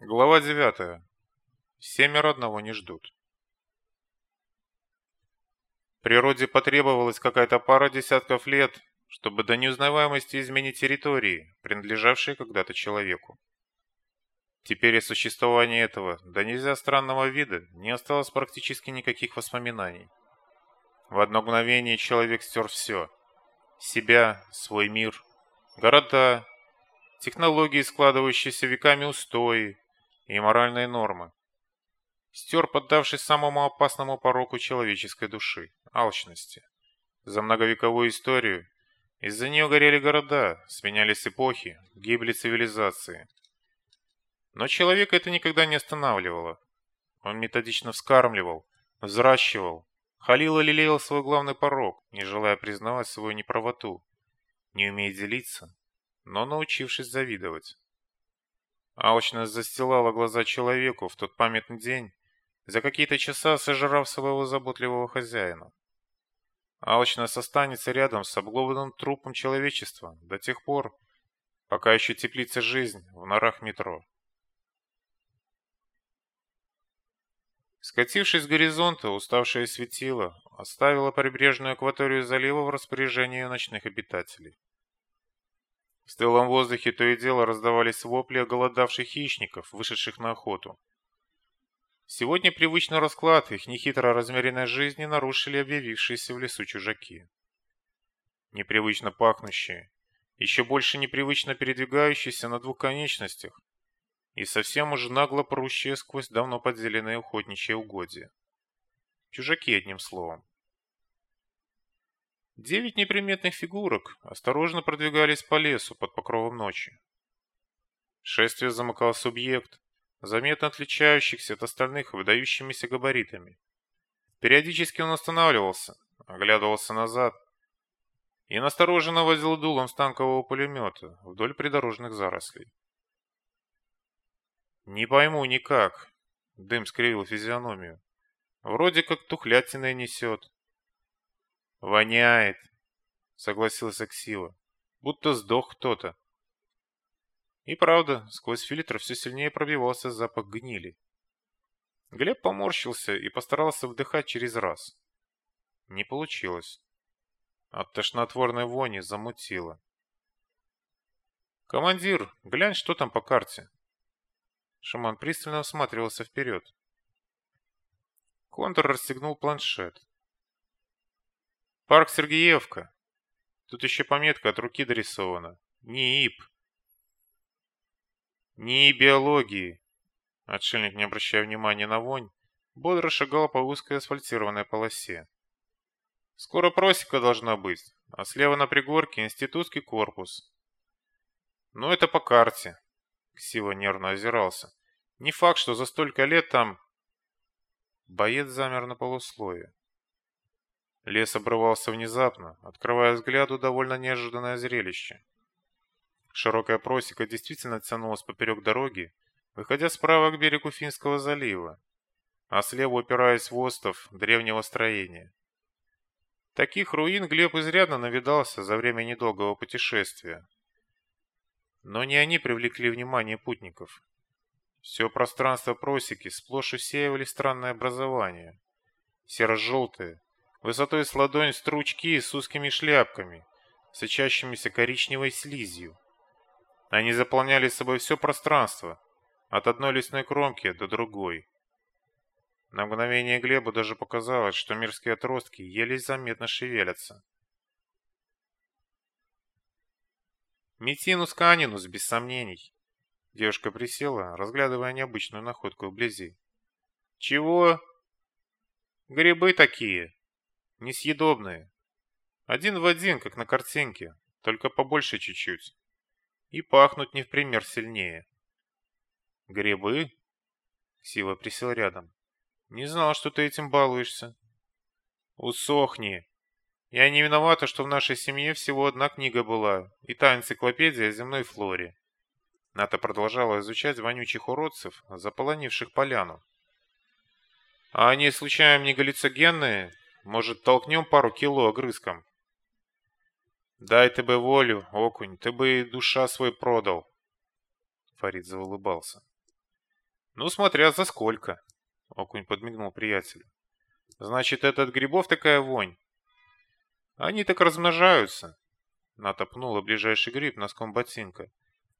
Глава 9. Семеро одного не ждут. Природе потребовалась какая-то пара десятков лет, чтобы до неузнаваемости изменить территории, принадлежавшие когда-то человеку. Теперь о существовании этого, да нельзя странного вида, не осталось практически никаких воспоминаний. В одно мгновение человек стер все. Себя, свой мир, города, технологии, складывающиеся веками устои, и моральные нормы. Стер, поддавшись самому опасному пороку человеческой души – алчности. За многовековую историю из-за нее горели города, сменялись эпохи, гибли цивилизации. Но человека это никогда не останавливало. Он методично вскармливал, взращивал, халил и лелеял свой главный порог, не желая признавать свою неправоту, не умея делиться, но научившись завидовать. Алчность застилала глаза человеку в тот памятный день, за какие-то часа сожрав своего заботливого хозяина. Алчность останется рядом с обглоданным трупом человечества до тех пор, пока еще теплится жизнь в норах метро. Скатившись с горизонта, уставшее светило оставило прибрежную акваторию залива в распоряжении ночных обитателей. В стылом воздухе то и дело раздавались вопли оголодавших хищников, вышедших на охоту. Сегодня привычный расклад их нехитро размеренной жизни нарушили объявившиеся в лесу чужаки. Непривычно пахнущие, еще больше непривычно передвигающиеся на двух конечностях и совсем уже нагло прущие сквозь давно поделенные охотничьи угодья. Чужаки, одним словом. Девять неприметных фигурок осторожно продвигались по лесу под покровом ночи. Шествие замыкал субъект, заметно отличающихся от остальных выдающимися габаритами. Периодически он останавливался, оглядывался назад и настороженно возил дулом с танкового пулемета вдоль придорожных зарослей. «Не пойму никак», — дым скривил физиономию. «Вроде как тухлятиной несет, «Воняет», — согласился Ксила. «Будто сдох кто-то». И правда, сквозь фильтр все сильнее пробивался запах гнили. Глеб поморщился и постарался вдыхать через раз. Не получилось. От тошнотворной вони замутило. «Командир, глянь, что там по карте». Шаман пристально всматривался вперед. Контур расстегнул планшет. Парк Сергеевка. Тут еще пометка от руки дорисована. НИИП. НИИ биологии. Отшельник, не обращая внимания на вонь, бодро шагал по узкой асфальтированной полосе. Скоро просека должна быть, а слева на пригорке институтский корпус. Ну это по карте. Ксива нервно озирался. Не факт, что за столько лет там... Боец замер на полусловие. Лес обрывался внезапно, открывая взгляду довольно неожиданное зрелище. Широкая просека действительно тянулась поперек дороги, выходя справа к берегу Финского залива, а слева упираясь в остов древнего строения. Таких руин Глеб изрядно навидался за время недолгого путешествия. Но не они привлекли внимание путников. Все пространство просеки сплошь усеивали странное образование. Серо-желтые, высотой с ладонь стручки с узкими шляпками, сочащимися коричневой слизью. Они заполняли собой все пространство, от одной лесной кромки до другой. На мгновение Глебу даже показалось, что мирские отростки еле заметно шевелятся. Метинус канинус, без сомнений. Девушка присела, разглядывая необычную находку вблизи. Чего? Грибы такие, Несъедобные. Один в один, как на картинке, только побольше чуть-чуть. И пахнут не в пример сильнее. Грибы? Сила присел рядом. Не знал, что ты этим балуешься. Усохни. Я не виновата, что в нашей семье всего одна книга была, и та энциклопедия о земной флоре. Ната продолжала изучать вонючих уродцев, заполонивших поляну. А они случайно не галлюцогенные? Может, толкнем пару кило огрызком? Дай ты бы волю, окунь, ты бы и душа свой продал. Фарид заулыбался. Ну, смотря за сколько. Окунь подмигнул приятелю. Значит, это от грибов такая вонь? Они так размножаются. Ната пнула ближайший гриб носком ботинка,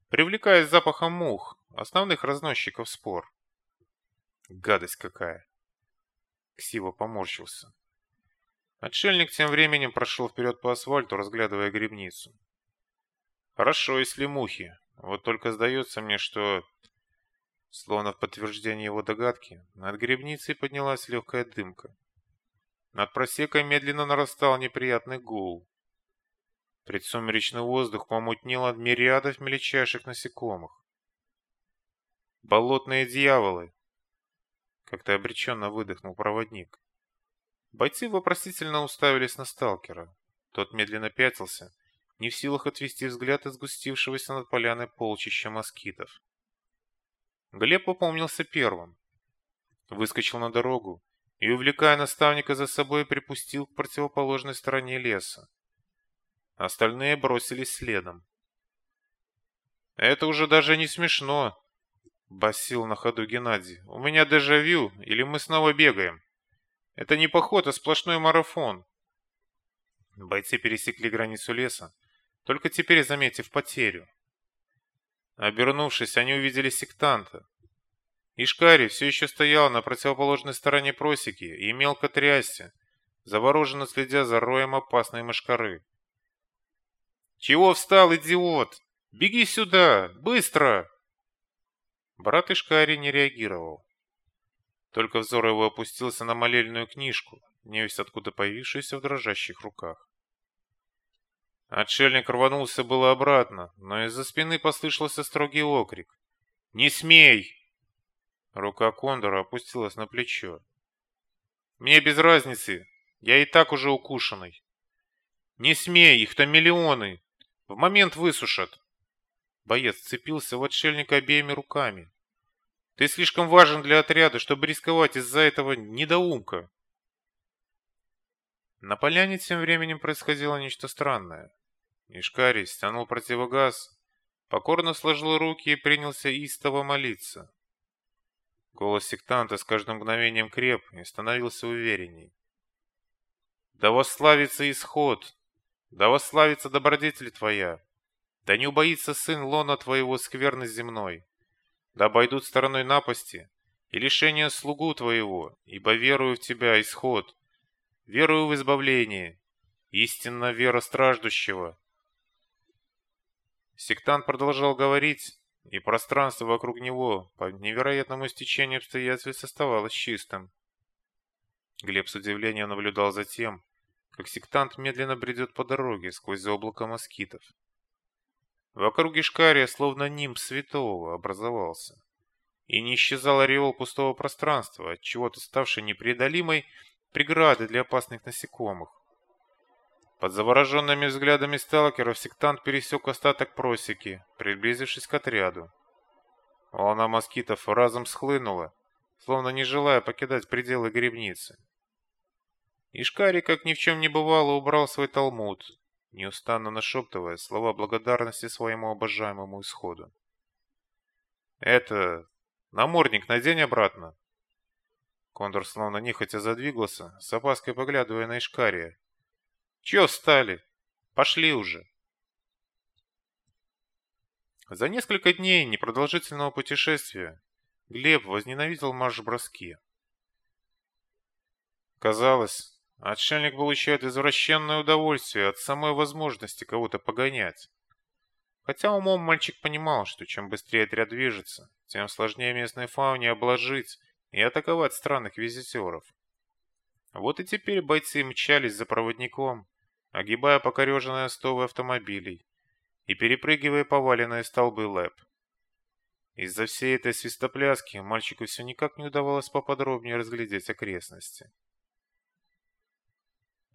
привлекая запахом мух, основных разносчиков спор. Гадость какая. Ксива поморщился. Отшельник тем временем прошел вперед по асфальту, разглядывая грибницу. Хорошо, если мухи. Вот только сдается мне, что... Словно в подтверждение его догадки, над грибницей поднялась легкая дымка. Над просекой медленно нарастал неприятный гул. Предсумеречный воздух помутнел от мириадов мельчайших насекомых. «Болотные дьяволы!» Как-то обреченно выдохнул проводник. Бойцы вопросительно уставились на сталкера. Тот медленно пятился, не в силах отвести взгляд из сгустившегося над поляной полчища москитов. Глеб попомнился первым. Выскочил на дорогу и, увлекая наставника за собой, припустил к противоположной стороне леса. Остальные бросились следом. «Это уже даже не смешно», — басил на ходу Геннадий. «У меня дежавю, или мы снова бегаем?» Это не поход, а сплошной марафон. Бойцы пересекли границу леса, только теперь заметив потерю. Обернувшись, они увидели сектанта. Ишкари все еще стоял на противоположной стороне просеки и мелко трясся, завороженно следя за роем опасной мошкары. «Чего встал, идиот? Беги сюда! Быстро!» Брат Ишкари не реагировал. Только взор его опустился на молельную книжку, невесть откуда появившуюся в дрожащих руках. Отшельник рванулся было обратно, но из-за спины послышался строгий окрик. «Не смей!» Рука Кондора опустилась на плечо. «Мне без разницы, я и так уже укушенный». «Не смей, их-то миллионы! В момент высушат!» Боец цепился в отшельника обеими руками. Ты слишком важен для отряда, чтобы рисковать из-за этого недоумка. На поляне тем временем происходило нечто странное. Ишкарий стянул противогаз, покорно сложил руки и принялся истово молиться. Голос сектанта с каждым мгновением креп и становился уверенней. «Да восславится исход! Да восславится добродетель твоя! Да не убоится сын лона твоего скверны земной!» Да обойдут стороной напасти и лишение слугу твоего, ибо верую в тебя исход, верую в избавление, истинно вера страждущего». Сектант продолжал говорить, и пространство вокруг него по невероятному стечению обстоятельств оставалось чистым. Глеб с удивлением наблюдал за тем, как сектант медленно бредет по дороге сквозь облако москитов. Вокруг Ишкария словно нимб святого образовался. И не исчезал ореол пустого пространства, от чего-то ставшей непреодолимой преградой для опасных насекомых. Под завороженными взглядами сталкеров сектант пересек остаток просеки, приблизившись к отряду. Волна москитов разом схлынула, словно не желая покидать пределы гребницы. Ишкари, как ни в чем не бывало, убрал свой талмуд, неустанно нашептывая слова благодарности своему обожаемому исходу. «Это... намордник надень обратно!» Кондор словно нехотя задвигался, с опаской поглядывая на Ишкария. «Чё встали? Пошли уже!» За несколько дней непродолжительного путешествия Глеб возненавидел марш-броски. Казалось, Отшельник получает извращенное удовольствие от самой возможности кого-то погонять. Хотя умом мальчик понимал, что чем быстрее отряд движется, тем сложнее местной фауне обложить и атаковать странных визитеров. Вот и теперь бойцы мчались за проводником, огибая покореженные остовы автомобилей и перепрыгивая поваленные столбы лэп. Из-за всей этой свистопляски мальчику все никак не удавалось поподробнее разглядеть окрестности.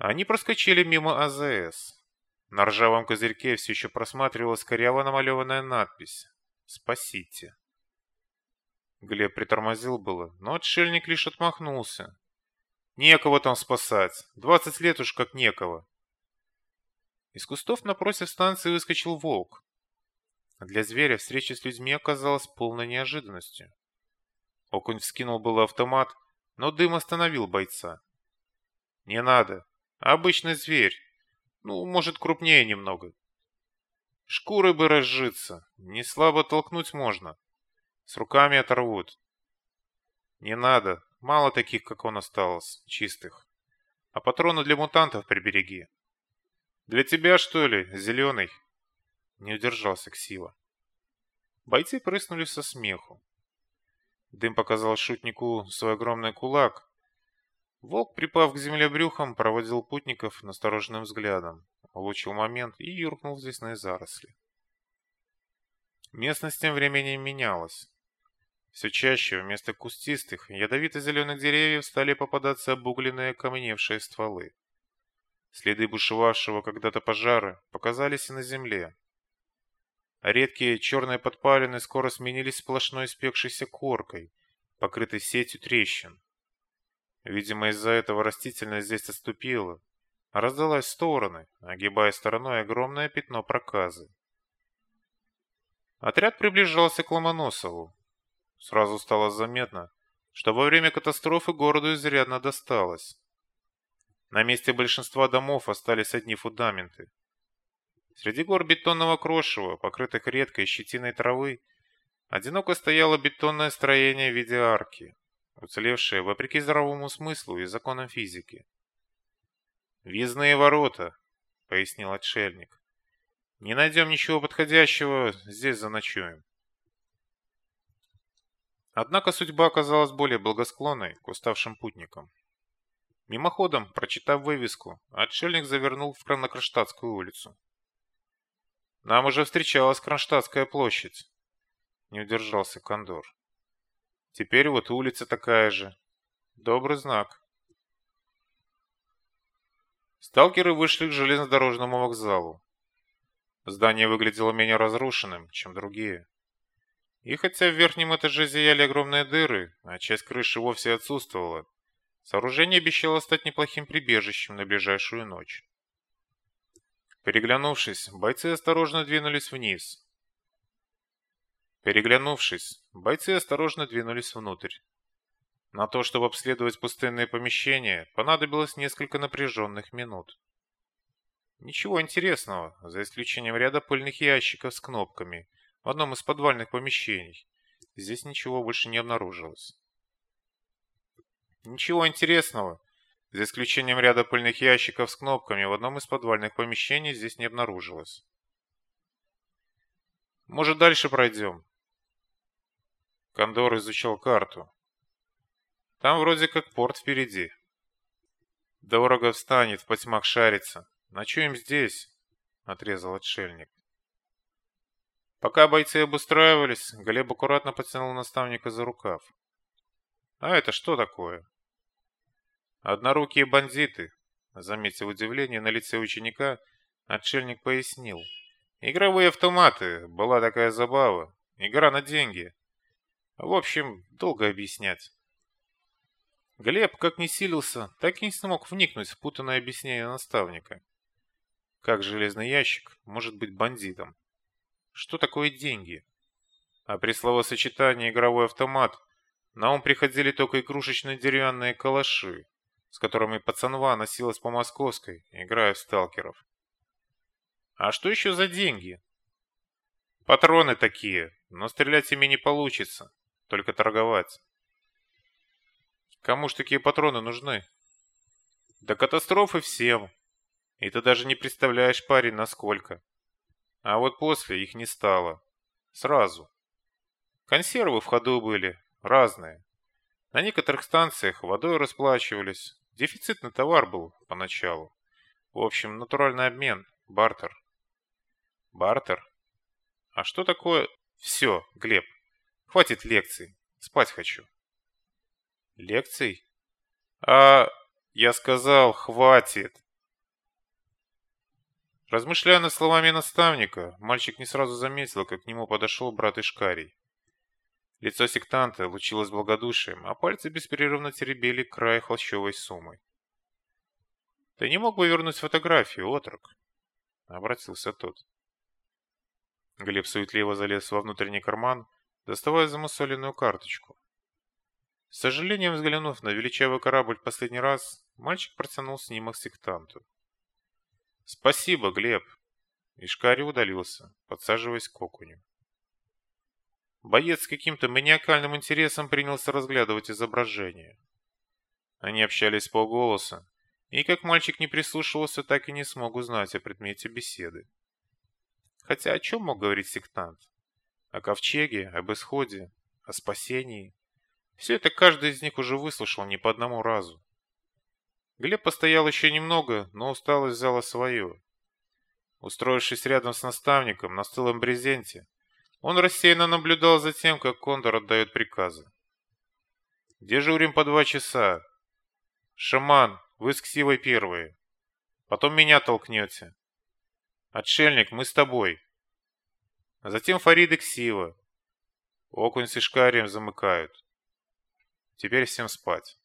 Они проскочили мимо АЗС. На ржавом козырьке все еще просматривалась коряво намалеванная надпись «Спасите». Глеб притормозил было, но отшельник лишь отмахнулся. «Некого там спасать. Двадцать лет уж как некого». Из кустов напротив станции выскочил волк. Для зверя встреча с людьми оказалась полной неожиданностью. Окунь вскинул было автомат, но дым остановил бойца. «Не надо. Обычный зверь. Ну, может, крупнее немного. Шкурой бы разжиться. Не слабо толкнуть можно. С руками оторвут. Не надо. Мало таких, как он осталось, чистых. А патроны для мутантов прибереги. Для тебя, что ли, зеленый? Не удержался Ксива. Бойцы прыснули со смеху. Дым показал шутнику свой огромный кулак. Волк, припав к земле брюхом, проводил путников настороженным взглядом, улучил момент и юркнул в лесные заросли. Местность тем временем менялась. Все чаще вместо кустистых, ядовито-зеленых деревьев стали попадаться обугленные каменевшие стволы. Следы бушевавшего когда-то пожара показались и на земле. редкие черные подпалины скоро сменились сплошной спекшейся коркой, покрытой сетью трещин. Видимо, из-за этого растительность здесь отступила, раздалась в стороны, огибая стороной огромное пятно проказы. Отряд приближался к Ломоносову, Сразу стало заметно, что во время катастрофы городу изрядно досталось. На месте большинства домов остались одни фундаменты. Среди гор бетонного крошева, покрытых редкой щетиной травы, одиноко стояло бетонное строение в виде арки, уцелевшее вопреки здравому смыслу и законам физики. «Въездные ворота», — пояснил отшельник. «Не найдем ничего подходящего, здесь заночуем». Однако судьба оказалась более благосклонной к уставшим путникам. Мимоходом, прочитав вывеску, отшельник завернул в Кронокронштадтскую улицу. «Нам уже встречалась Кронштадтская площадь», — не удержался Кондор. «Теперь вот улица такая же. Добрый знак». Сталкеры вышли к железнодорожному вокзалу. Здание выглядело менее разрушенным, чем другие. И хотя в верхнем этаже зияли огромные дыры, а часть крыши вовсе отсутствовала, сооружение обещало стать неплохим прибежищем на ближайшую ночь. Переглянувшись, бойцы осторожно двинулись вниз. Переглянувшись, бойцы осторожно двинулись внутрь. На то, чтобы обследовать пустынные помещения, понадобилось несколько напряженных минут. Ничего интересного, за исключением ряда пыльных ящиков с кнопками – в одном из подвальных помещений. Здесь ничего больше не обнаружилось. Ничего интересного, за исключением ряда пыльных ящиков с кнопками, в одном из подвальных помещений здесь не обнаружилось. Может, дальше пройдем? Кондор изучал карту. Там вроде как порт впереди. Дорого встанет, в потьмах шарится. Ночуем здесь, отрезал отшельник. Пока бойцы обустраивались, Глеб аккуратно потянул наставника за рукав. «А это что такое?» «Однорукие бандиты», — заметив удивление на лице ученика, отшельник пояснил. «Игровые автоматы, была такая забава, игра на деньги. В общем, долго объяснять». Глеб, как не силился, так и не смог вникнуть в путанное объяснение наставника. Как железный ящик может быть бандитом? Что такое деньги? А при словосочетании «игровой автомат» на ум приходили только игрушечные деревянные калаши, с которыми пацанва носилась по московской, играя в сталкеров. А что еще за деньги? Патроны такие, но стрелять ими не получится, только торговать. Кому ж такие патроны нужны? До катастрофы всем. И ты даже не представляешь, парень, насколько. А вот после их не стало. Сразу. Консервы в ходу были, разные. На некоторых станциях водой расплачивались. Дефицитный товар был поначалу. В общем, натуральный обмен, бартер. Бартер? А что такое... Все, Глеб, хватит лекций. Спать хочу. Лекций? А, я сказал, хватит. Размышляя над словами наставника, мальчик не сразу заметил, как к нему подошел брат Ишкарий. Лицо сектанта лучилось благодушием, а пальцы беспрерывно теребили край холщовой суммы. «Ты не мог бы вернуть фотографию, отрок?» — обратился тот. Глеб суетливо залез во внутренний карман, доставая замусоленную карточку. С сожалением взглянув на величавый корабль последний раз, мальчик протянул снимок сектанту. «Спасибо, Глеб!» Ишкари удалился, подсаживаясь к окуню. Боец с каким-то маниакальным интересом принялся разглядывать изображение. Они общались полголоса, и как мальчик не прислушивался, так и не смог узнать о предмете беседы. Хотя о чем мог говорить сектант? О ковчеге, об исходе, о спасении. Все это каждый из них уже выслушал не по одному разу. Глеб постоял еще немного, но усталость взяла свое. Устроившись рядом с наставником на стылом брезенте, он рассеянно наблюдал за тем, как Кондор отдает приказы. «Дежурим по два часа. Шаман, вы с Ксивой первые. Потом меня толкнете. Отшельник, мы с тобой. Затем Фарид и Ксива. Окунь с Ишкарием замыкают. Теперь всем спать.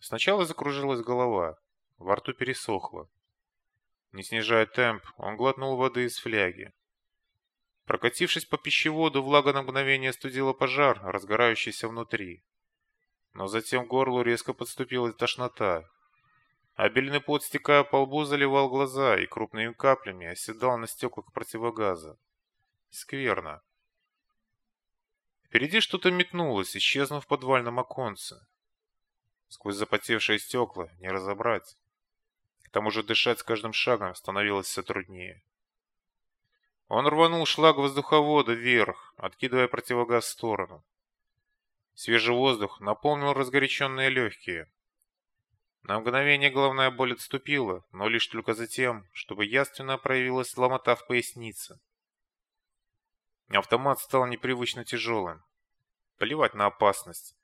Сначала закружилась голова, во рту пересохло. Не снижая темп, он глотнул воды из фляги. Прокатившись по пищеводу, влага на мгновение студила пожар, разгорающийся внутри. Но затем к горлу резко подступила тошнота. Обильный пот, стекая по лбу, заливал глаза и крупными каплями оседал на стеклах противогаза. Скверно. Впереди что-то метнулось, исчезнув в подвальном оконце. Сквозь запотевшие стекла не разобрать. К тому же дышать с каждым шагом становилось все труднее. Он рванул шлаг воздуховода вверх, откидывая противогаз в сторону. Свежий воздух наполнил разгоряченные легкие. На мгновение головная боль отступила, но лишь только затем, чтобы яственно проявилась ломота в пояснице. Автомат стал непривычно тяжелым. Плевать на опасность.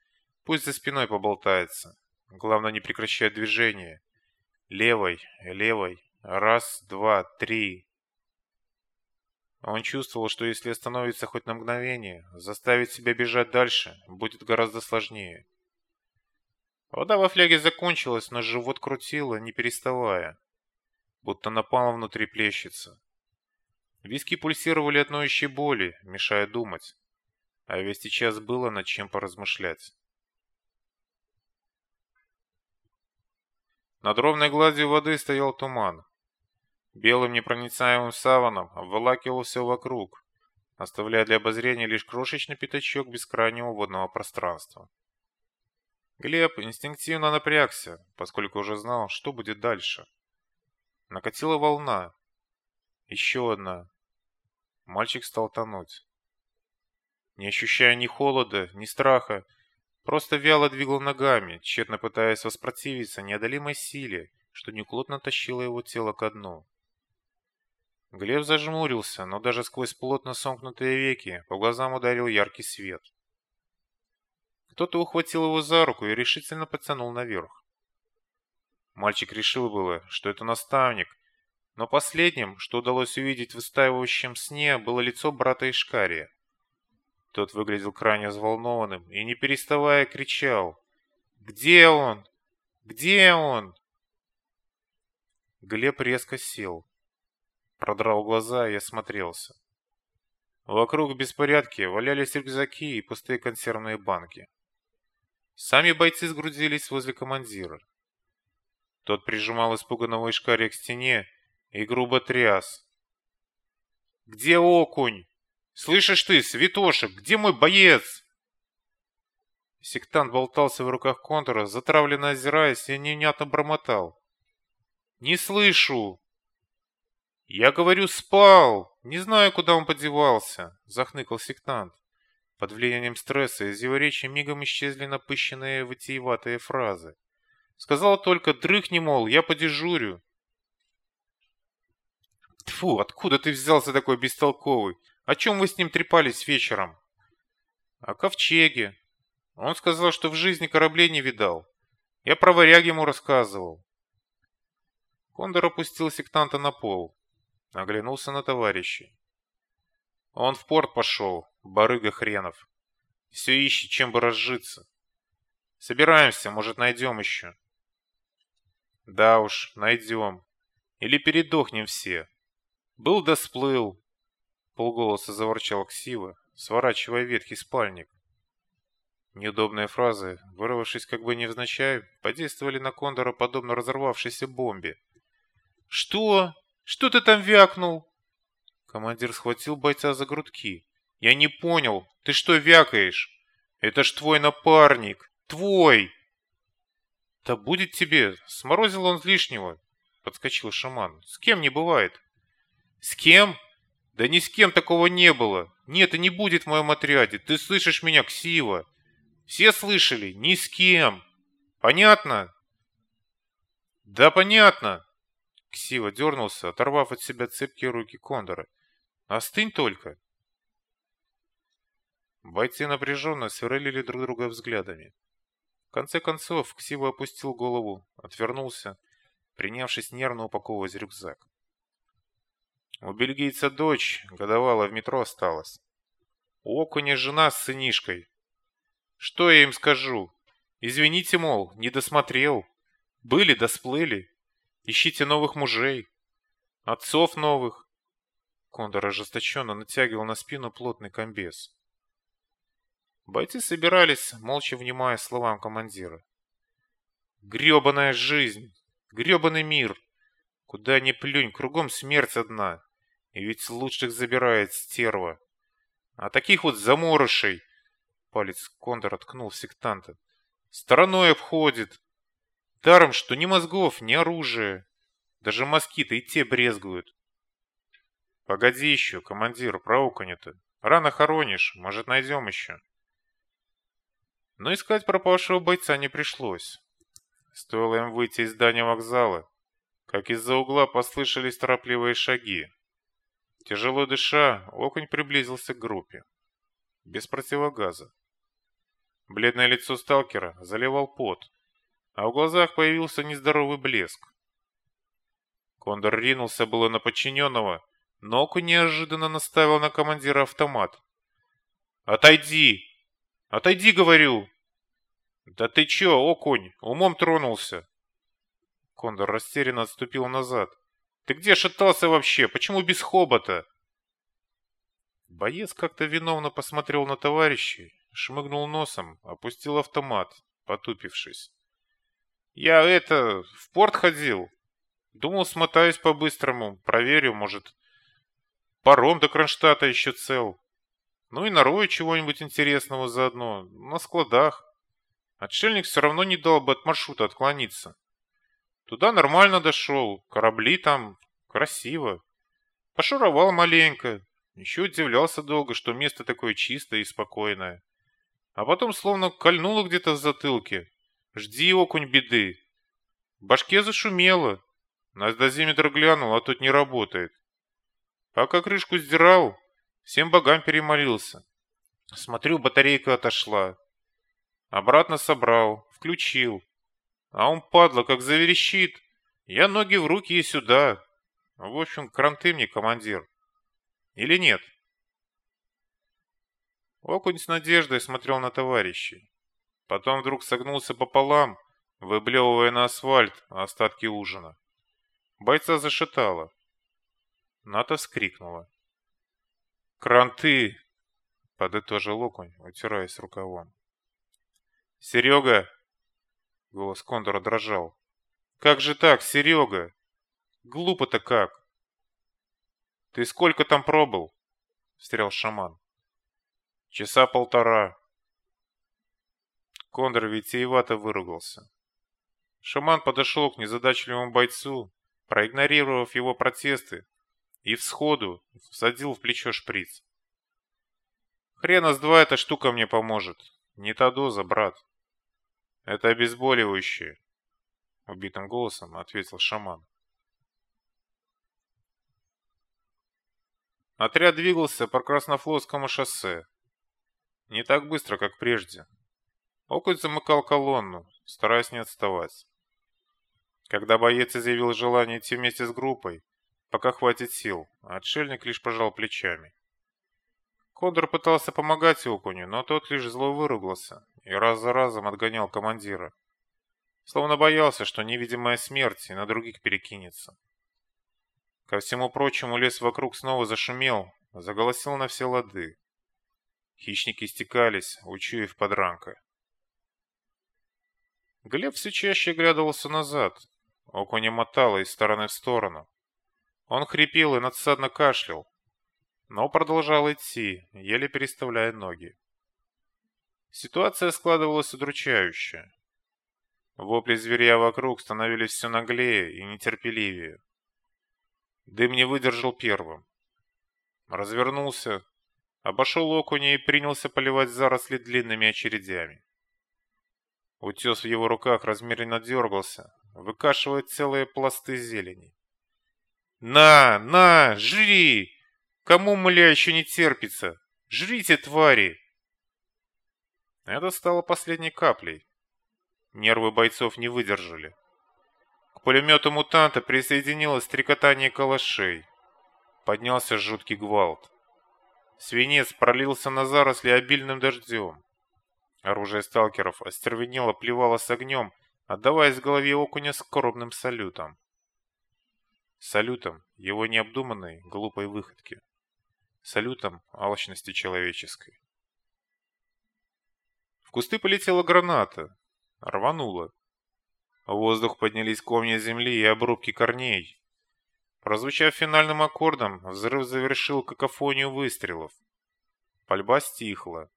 Пусть за спиной поболтается. Главное не прекращать движение. Левой, левой. Раз, два, три. Он чувствовал, что если остановиться хоть на мгновение, заставить себя бежать дальше будет гораздо сложнее. Вода во фляге закончилась, но живот крутило, не переставая. Будто напало внутри плещется. Виски пульсировали от ноющей боли, мешая думать. А ведь сейчас было над чем поразмышлять. Над ровной гладью воды стоял туман. Белым непроницаемым саваном обволакивал все вокруг, оставляя для обозрения лишь крошечный пятачок бескрайнего водного пространства. Глеб инстинктивно напрягся, поскольку уже знал, что будет дальше. Накатила волна. Еще одна. Мальчик стал тонуть. Не ощущая ни холода, ни страха, просто вяло двигал ногами, тщетно пытаясь воспротивиться неодолимой силе, что неуклонно тащило его тело ко дну. Глеб зажмурился, но даже сквозь плотно сомкнутые веки по глазам ударил яркий свет. Кто-то ухватил его за руку и решительно потянул наверх. Мальчик решил было, что это наставник, но последним, что удалось увидеть в выстаивающем сне, было лицо брата Ишкария. Тот выглядел крайне взволнованным и, не переставая, кричал. «Где он? Где он?» Глеб резко сел. Продрал глаза и осмотрелся. Вокруг в беспорядке валялись рюкзаки и пустые консервные банки. Сами бойцы сгрудились возле командира. Тот прижимал испуганного Ишкария к стене и грубо тряс. «Где окунь? Слышишь ты, Святошек, где мой боец?» Сектант болтался в руках контура, затравленно озираясь и невнятно бормотал. «Не слышу!» «Я говорю, спал! Не знаю, куда он подевался!» — захныкал сектант. Под влиянием стресса из его речи мигом исчезли напыщенные вытиеватые фразы. Сказал только «дрыхни, мол, я подежурю». Тфу, откуда ты взялся такой бестолковый? О чем вы с ним трепались вечером? О ковчеге. Он сказал, что в жизни кораблей не видал. Я про варяг ему рассказывал. Кондор опустил сектанта на пол. Оглянулся на товарищей. Он в порт пошел, барыга хренов. Все ищет, чем бы разжиться. Собираемся, может, найдем еще. Да уж, найдем. Или передохнем все. Был да сплыл. Полголоса заворчал Ксива, сворачивая ветхий спальник. Неудобные фразы, вырвавшись как бы невзначай, подействовали на Кондора подобно разорвавшейся бомбе. «Что? Что ты там вякнул?» Командир схватил бойца за грудки. «Я не понял. Ты что вякаешь? Это ж твой напарник. Твой!» «Да будет тебе!» Сморозил он лишнего. Подскочил шаман. «С кем не бывает?» «С кем? Да ни с кем такого не было. Нет и не будет в моем отряде. Ты слышишь меня, Ксива? Все слышали? Ни с кем. Понятно? Да понятно. Ксива дернулся, оторвав от себя цепкие руки Кондора. Остынь только. Бойцы напряженно сверлили друг друга взглядами. В конце концов, Ксива опустил голову, отвернулся, принявшись нервно упаковывать рюкзак. У бельгийца дочь, годовала в метро осталась. У окуня жена с сынишкой, что я им скажу? Извините, мол, не досмотрел. Были да сплыли. Ищите новых мужей. Отцов новых. Кондор ожесточенно натягивал на спину плотный комбез. Бойцы собирались, молча внимая словам командира. Гребаная жизнь! грёбаный мир! Куда ни плюнь, кругом смерть одна. И ведь лучших забирает стерва. А таких вот заморышей Палец Кондора ткнул в сектанта. Стороной обходит. Даром, что ни мозгов, ни оружия. Даже москиты и те брезгуют. Погоди еще, командир, проуканет-то. Рано хоронишь, может найдем еще. Но искать пропавшего бойца не пришлось. Стоило им выйти из здания вокзала, как из-за угла послышались торопливые шаги. Тяжело дыша, окунь приблизился к группе. Без противогаза. Бледное лицо сталкера заливал пот, а в глазах появился нездоровый блеск. Кондор ринулся было на подчиненного, но Оку неожиданно наставил на командира автомат. «Отойди! Отойди, говорю!» «Да ты чё, окунь, умом тронулся!» Кондор растерянно отступил назад. «Ты где шатался вообще? Почему без хобота?» Боец как-то виновно посмотрел на товарищей шмыгнул носом, опустил автомат, потупившись. «Я это, в порт ходил. Думал, смотаюсь по-быстрому, проверю, может, паром до Кронштадта еще цел. Ну и нарою чего-нибудь интересного заодно, на складах. Отшельник все равно не дал бы от маршрута отклониться. Туда нормально дошел, корабли там, красиво. Пошуровал маленько, еще удивлялся долго, что место такое чистое и спокойное а потом словно кольнуло где-то в затылке. Жди, окунь, беды. В башке зашумело. На дозиметр глянул, а тут не работает. Пока крышку сдирал, всем богам перемолился. Смотрю, батарейка отошла. Обратно собрал, включил. А он, падла, как заверещит. Я ноги в руки и сюда. В общем, кранты мне, командир. Или нет? Окунь с надеждой смотрел на товарищей. Потом вдруг согнулся пополам, выблевывая на асфальт остатки ужина. Бойца зашатало. Ната вскрикнула. «Кранты!» — подытожил окунь, утираясь рукавом. «Серега!» — голос Кондора дрожал. «Как же так, Серега? Глупо-то как!» «Ты сколько там пробыл?» — встрял шаман. Часа полтора. Кондор витиевато выругался. Шаман подошел к незадачливому бойцу, проигнорировав его протесты, и всходу всадил в плечо шприц. «Хрена с два эта штука мне поможет. Не та доза, брат. Это обезболивающее», — убитым голосом ответил шаман. Отряд двигался по Краснофлотскому шоссе. Не так быстро, как прежде. Окунь замыкал колонну, стараясь не отставать. Когда боец изъявил желание идти вместе с группой, пока хватит сил, отшельник лишь пожал плечами. Кондор пытался помогать Окуню, но тот лишь зло выругался и раз за разом отгонял командира. Словно боялся, что невидимая смерть и на других перекинется. Ко всему прочему лес вокруг снова зашумел, заголосил на все лады. Хищники стекались, учуяв подранка. Глеб все чаще глядывался назад. Окуня мотало из стороны в сторону. Он хрипел и надсадно кашлял, но продолжал идти, еле переставляя ноги. Ситуация складывалась удручающая. Вопли зверя вокруг становились все наглее и нетерпеливее. Дым не выдержал первым. Развернулся, обошел окуня и принялся поливать заросли длинными очередями. Утес в его руках размеренно дергался, выкашивая целые пласты зелени. «На, на, жри! Кому, мля, еще не терпится? Жрите, твари!» Это стало последней каплей. Нервы бойцов не выдержали. К пулемету мутанта присоединилось трекотание калашей. Поднялся жуткий гвалт. Свинец пролился на заросли обильным дождем. Оружие сталкеров остервенело плевало с огнем, отдаваясь голове окуня скорбным салютом. Салютом его необдуманной, глупой выходки. Салютом алчности человеческой. В кусты полетела граната. Рванула. В воздух поднялись комья земли и обрубки корней. Прозвучав финальным аккордом, взрыв завершил какофонию выстрелов. Пальба стихла.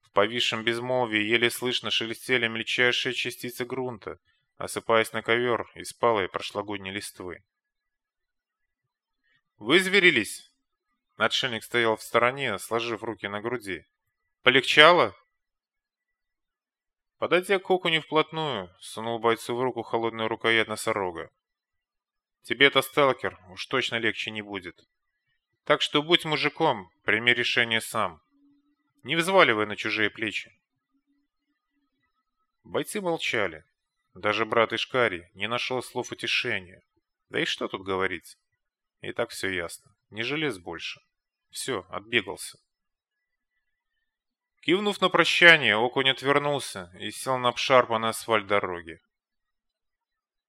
В повисшем безмолвии еле слышно шелестели мельчайшие частицы грунта, осыпаясь на ковер из палой прошлогодней листвы. «Вызверились?» Отшельник стоял в стороне, сложив руки на груди. «Полегчало?» Подойдя к окуню вплотную, сунул бойцу в руку холодную рукоять носорога. Тебе-то, сталкер, уж точно легче не будет. Так что будь мужиком, прими решение сам. Не взваливай на чужие плечи. Бойцы молчали. Даже брат Ишкари не нашел слов утешения. Да и что тут говорить? И так все ясно. Не желез больше. Все, отбегался. Кивнув на прощание, окунь отвернулся и сел на обшарпанный асфальт дороги.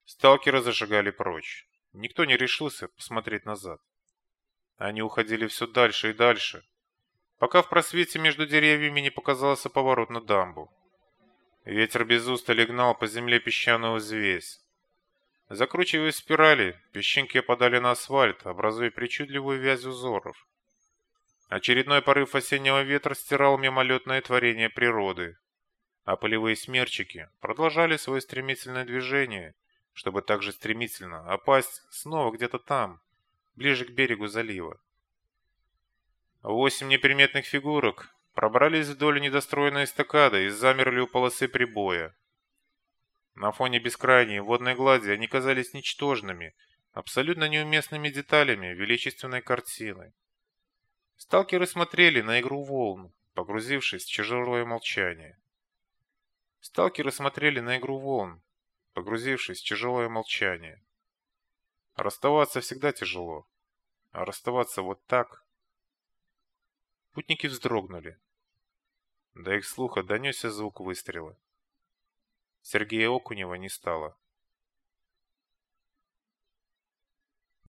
Сталкеры зажигали прочь. Никто не решился посмотреть назад. Они уходили все дальше и дальше, пока в просвете между деревьями не показался поворот на дамбу. Ветер без устали гнал по земле песчаную взвесь. Закручивая спирали, песчинки опадали на асфальт, образуя причудливую вязь узоров. Очередной порыв осеннего ветра стирал мимолетное творение природы, а полевые смерчики продолжали свое стремительное движение – чтобы также стремительно опасть снова где-то там, ближе к берегу залива. Восемь неприметных фигурок пробрались вдоль недостроенной эстакады и замерли у полосы прибоя. На фоне бескрайней водной глади они казались ничтожными, абсолютно неуместными деталями величественной картины. Сталкеры смотрели на игру волн, погрузившись в тяжелое молчание. Сталкеры смотрели на игру волн, погрузившись в тяжелое молчание. Расставаться всегда тяжело, а расставаться вот так... Путники вздрогнули. До их слуха донесся звук выстрела. Сергея Окунева не стало.